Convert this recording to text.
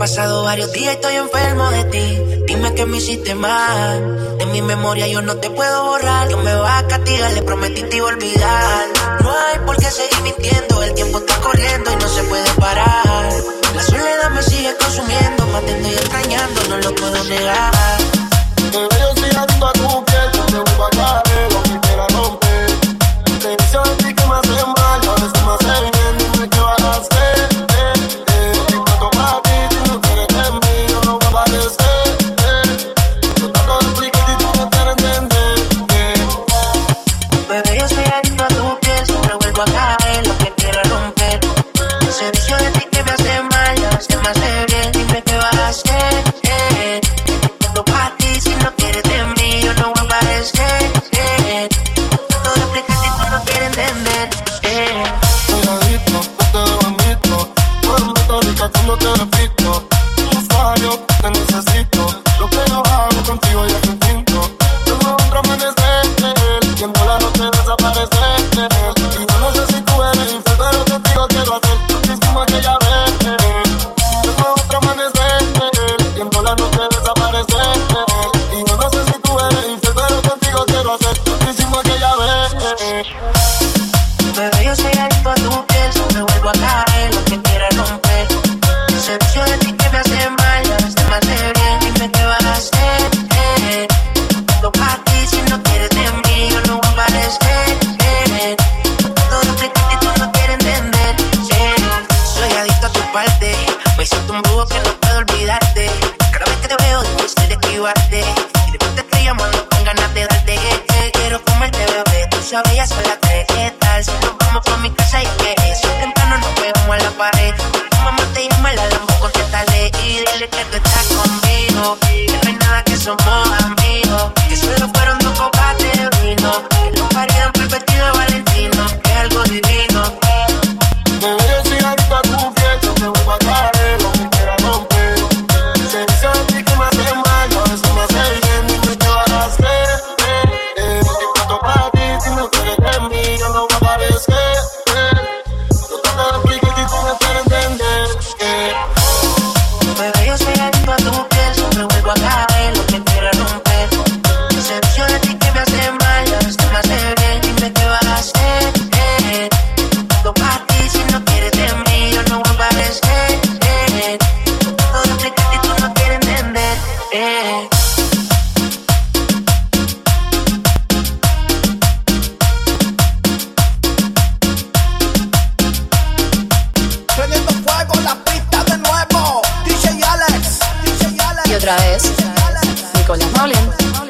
pasado varios días y estoy enfermo de ti. Dime que me hiciste mal. De mi memoria yo no te puedo borrar. Dios me va a castigar, le prometí te iba a olvidar. No hay por qué seguir mintiendo. El tiempo está corriendo y no se puede parar. La soledad me sigue consumiendo. Te estoy extrañando, no lo puedo negar. Eres metódica cuando te repito. No fallo, te necesito. Lo que yo hago contigo ya es instinto. Tengo otro amanecer, viendo la noche desaparecer. Y yo no sé si tú eres infiel, pero contigo quiero hacer muchísimo aquella vez. Tengo otro amanecer, viendo la noche desaparecer. Y yo no sé si tú eres infiel, pero contigo quiero hacer muchísimo aquella vez. Bebé, yo soy adicto a tu que me hace mal, se me hace bien, dime qué vas a hacer. Eh. Todo para si no quieres de mí, yo no voy a aparecer. Eh. Todo explicarte y tú no quieres entender. Eh. Soy adicto a tu parte, me siento un brujo que no puedo olvidarte. Cada vez que te veo, difícil de esquivarte. Y de te estoy llamando con ganas de darte. eh, eh. Quiero comerte, bebé, tú sabes, ya son las tres. Conmigo. Que no hay nada que somos amigos. Que solo fueron dos copas de vino. Eh. Prendiendo fuego la pista de nuevo. DJ Alex. DJ Alex. Y otra vez, Nicolás Maulin.